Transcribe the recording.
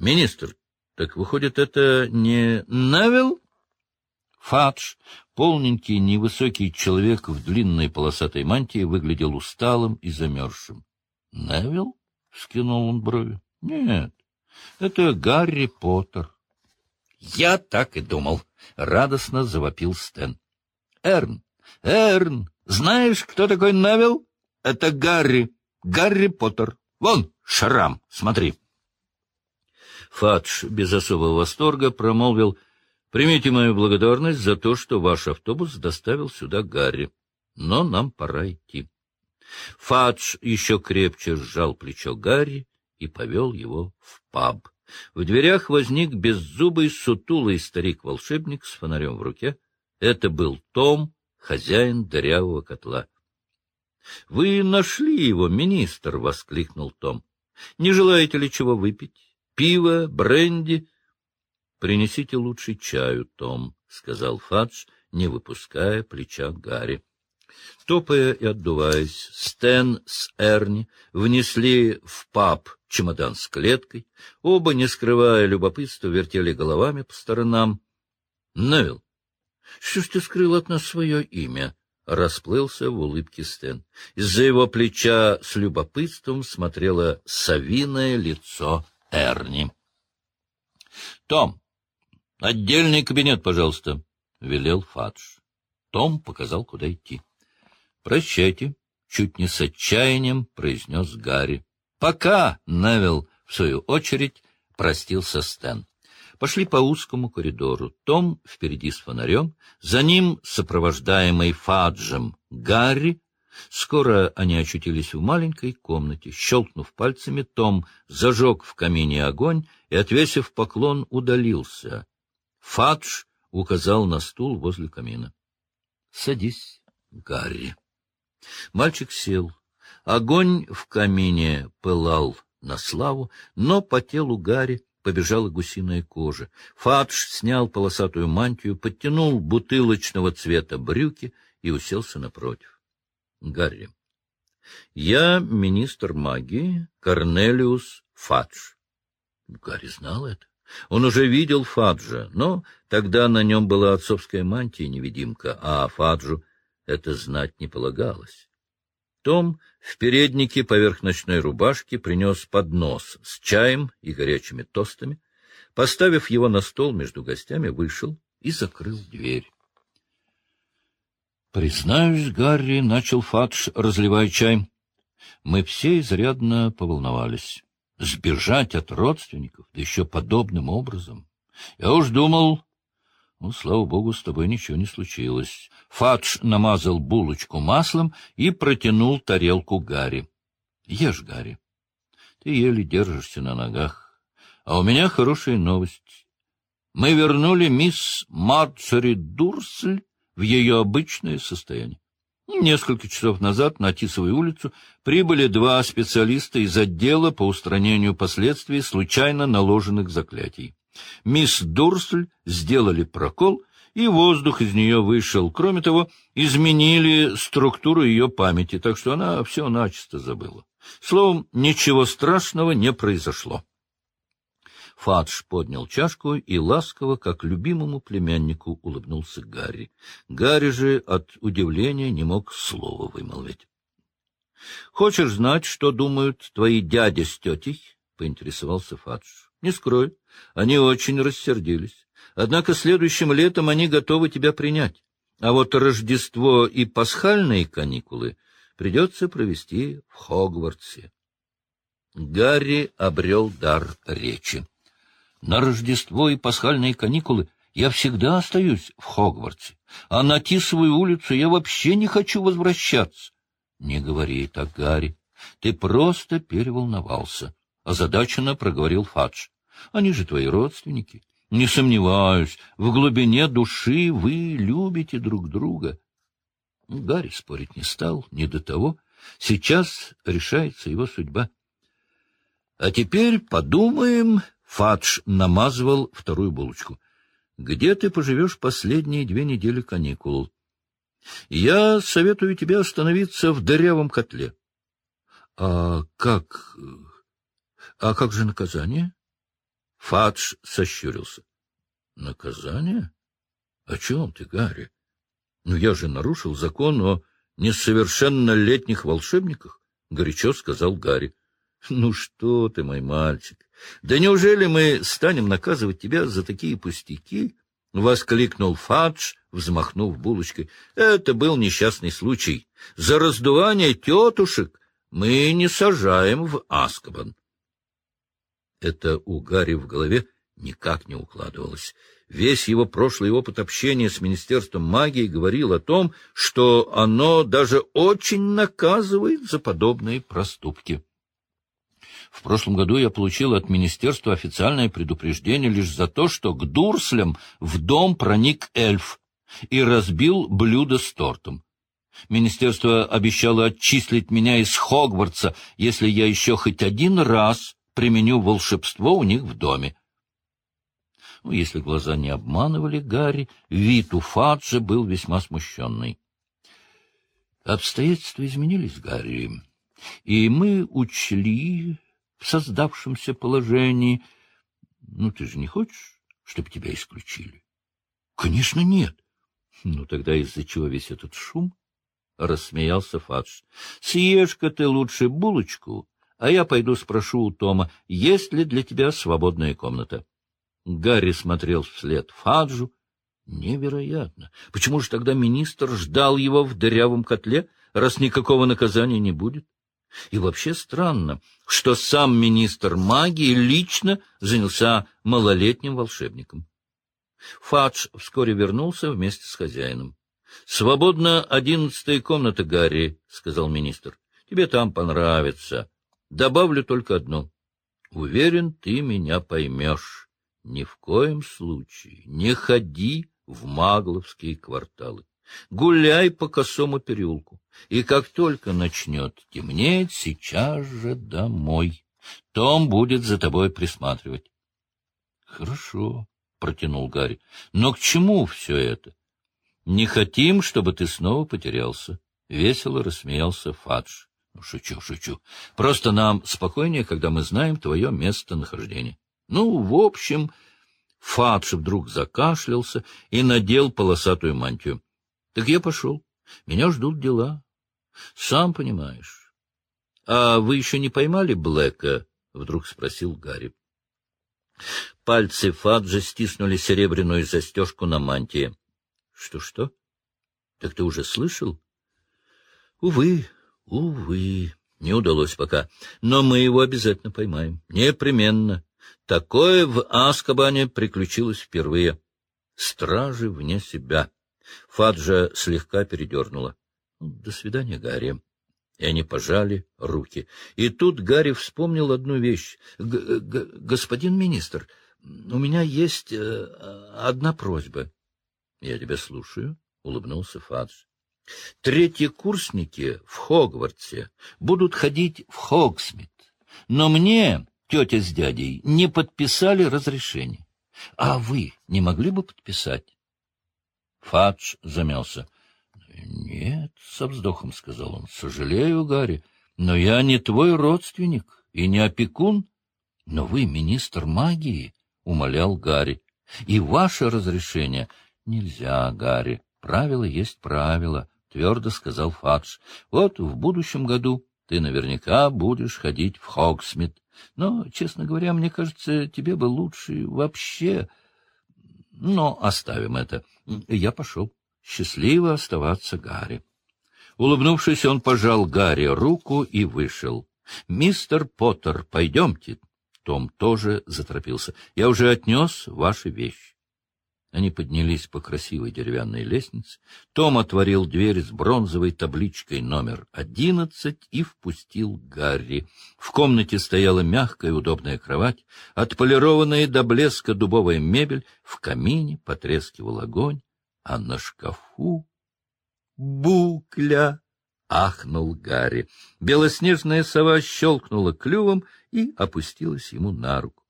Министр, так выходит, это не Навил? Фадж, полненький, невысокий человек в длинной полосатой мантии, выглядел усталым и замерзшим. — Невил? — скинул он брови. — Нет, это Гарри Поттер. — Я так и думал, — радостно завопил Стэн. — Эрн, Эрн, знаешь, кто такой Невил? Это Гарри, Гарри Поттер. Вон, шрам, смотри. Фадж без особого восторга промолвил — Примите мою благодарность за то, что ваш автобус доставил сюда Гарри. Но нам пора идти. Фадж еще крепче сжал плечо Гарри и повел его в паб. В дверях возник беззубый сутулый старик-волшебник с фонарем в руке. Это был Том, хозяин дырявого котла. — Вы нашли его, министр! — воскликнул Том. — Не желаете ли чего выпить? Пиво, бренди? Принесите лучше чаю, Том, — сказал Фадж, не выпуская плеча Гарри. Топая и отдуваясь, Стэн с Эрни внесли в паб чемодан с клеткой. Оба, не скрывая любопытства, вертели головами по сторонам. — Невил, что ж ты скрыл от нас свое имя? — расплылся в улыбке Стэн. Из-за его плеча с любопытством смотрело совиное лицо Эрни. — Том, — Отдельный кабинет, пожалуйста, — велел Фадж. Том показал, куда идти. — Прощайте, — чуть не с отчаянием произнес Гарри. — Пока, — Невил, в свою очередь, простился Стэн. Пошли по узкому коридору. Том впереди с фонарем, за ним, сопровождаемый Фаджем, Гарри. Скоро они очутились в маленькой комнате. Щелкнув пальцами, Том зажег в камине огонь и, отвесив поклон, удалился. Фадж указал на стул возле камина. — Садись, Гарри. Мальчик сел. Огонь в камине пылал на славу, но по телу Гарри побежала гусиная кожа. Фадж снял полосатую мантию, подтянул бутылочного цвета брюки и уселся напротив. — Гарри, я министр магии Корнелиус Фадж. Гарри знал это. Он уже видел Фаджа, но тогда на нем была отцовская мантия-невидимка, а Фаджу это знать не полагалось. Том в переднике поверх ночной рубашки принес поднос с чаем и горячими тостами. Поставив его на стол между гостями, вышел и закрыл дверь. — Признаюсь, Гарри, — начал Фадж, разливая чай, — мы все изрядно поволновались сбежать от родственников, да еще подобным образом. Я уж думал... Ну, слава богу, с тобой ничего не случилось. Фадж намазал булочку маслом и протянул тарелку Гарри. — Ешь, Гарри. Ты еле держишься на ногах. А у меня хорошая новость. Мы вернули мисс Марцери Дурсль в ее обычное состояние. Несколько часов назад на Тисовую улицу прибыли два специалиста из отдела по устранению последствий случайно наложенных заклятий. Мисс Дурсль сделали прокол, и воздух из нее вышел. Кроме того, изменили структуру ее памяти, так что она все начисто забыла. Словом, ничего страшного не произошло. Фадж поднял чашку и ласково, как любимому племяннику, улыбнулся Гарри. Гарри же от удивления не мог слова вымолвить. — Хочешь знать, что думают твои дядя с тетей? — поинтересовался Фадж. — Не скрой, они очень рассердились. Однако следующим летом они готовы тебя принять. А вот Рождество и пасхальные каникулы придется провести в Хогвартсе. Гарри обрел дар речи. На Рождество и пасхальные каникулы я всегда остаюсь в Хогвартсе, а на Тисовую улицу я вообще не хочу возвращаться. Не говори так, Гарри. Ты просто переволновался. Озадаченно проговорил Фадж. Они же твои родственники. Не сомневаюсь, в глубине души вы любите друг друга. Гарри спорить не стал, не до того. Сейчас решается его судьба. А теперь подумаем Фадж намазывал вторую булочку. — Где ты поживешь последние две недели каникул? — Я советую тебе остановиться в дырявом котле. — А как... А как же наказание? Фадж сощурился. — Наказание? О чем ты, Гарри? Ну, я же нарушил закон о несовершеннолетних волшебниках, — горячо сказал Гарри. — Ну что ты, мой мальчик, да неужели мы станем наказывать тебя за такие пустяки? — воскликнул Фадж, взмахнув булочкой. — Это был несчастный случай. За раздувание тетушек мы не сажаем в Аскобан. Это у Гарри в голове никак не укладывалось. Весь его прошлый опыт общения с Министерством магии говорил о том, что оно даже очень наказывает за подобные проступки. В прошлом году я получил от министерства официальное предупреждение лишь за то, что к Дурслям в дом проник эльф и разбил блюдо с тортом. Министерство обещало отчислить меня из Хогвартса, если я еще хоть один раз применю волшебство у них в доме. Ну, если глаза не обманывали Гарри, вид у Фаджа был весьма смущенный. Обстоятельства изменились, Гарри, и мы учли в создавшемся положении. Ну, ты же не хочешь, чтобы тебя исключили? — Конечно, нет. — Ну, тогда из-за чего весь этот шум? — рассмеялся Фадж. — Съешь-ка ты лучше булочку, а я пойду спрошу у Тома, есть ли для тебя свободная комната. Гарри смотрел вслед Фаджу. Невероятно! Почему же тогда министр ждал его в дырявом котле, раз никакого наказания не будет? И вообще странно, что сам министр магии лично занялся малолетним волшебником. Фадж вскоре вернулся вместе с хозяином. — Свободна одиннадцатая комната, Гарри, — сказал министр. — Тебе там понравится. Добавлю только одно. Уверен, ты меня поймешь. Ни в коем случае не ходи в магловские кварталы. Гуляй по косому переулку, и как только начнет темнеть, сейчас же домой. Том будет за тобой присматривать. — Хорошо, — протянул Гарри. — Но к чему все это? — Не хотим, чтобы ты снова потерялся. Весело рассмеялся Фадж. Ну, шучу, шучу. Просто нам спокойнее, когда мы знаем твое местонахождение. Ну, в общем, Фадж вдруг закашлялся и надел полосатую мантию. Так я пошел. Меня ждут дела. Сам понимаешь. — А вы еще не поймали Блэка? — вдруг спросил Гарри. Пальцы Фаджа стиснули серебряную застежку на мантии. Что, — Что-что? Так ты уже слышал? — Увы, Увы, не удалось пока. Но мы его обязательно поймаем. Непременно. Такое в Аскабане приключилось впервые. Стражи вне себя. Фаджа слегка передернула. Ну, — До свидания, Гарри. И они пожали руки. И тут Гарри вспомнил одну вещь. — Господин министр, у меня есть э, одна просьба. — Я тебя слушаю, — улыбнулся Фадж. Третьекурсники в Хогвартсе будут ходить в Хогсмит, но мне тетя с дядей не подписали разрешение. А вы не могли бы подписать? Фадж замялся. — Нет, — со вздохом сказал он, — сожалею, Гарри, но я не твой родственник и не опекун. Но вы министр магии, — умолял Гарри, — и ваше разрешение нельзя, Гарри. Правило есть правило. — твердо сказал Фадж. — Вот в будущем году ты наверняка будешь ходить в Хогсмит. Но, честно говоря, мне кажется, тебе бы лучше вообще... Но оставим это. Я пошел. Счастливо оставаться, Гарри. Улыбнувшись, он пожал Гарри руку и вышел. — Мистер Поттер, пойдемте. Том тоже заторопился. — Я уже отнес ваши вещи. Они поднялись по красивой деревянной лестнице. Том отворил дверь с бронзовой табличкой номер одиннадцать и впустил Гарри. В комнате стояла мягкая удобная кровать, отполированная до блеска дубовая мебель, в камине потрескивал огонь, а на шкафу... Букля! — ахнул Гарри. Белоснежная сова щелкнула клювом и опустилась ему на руку.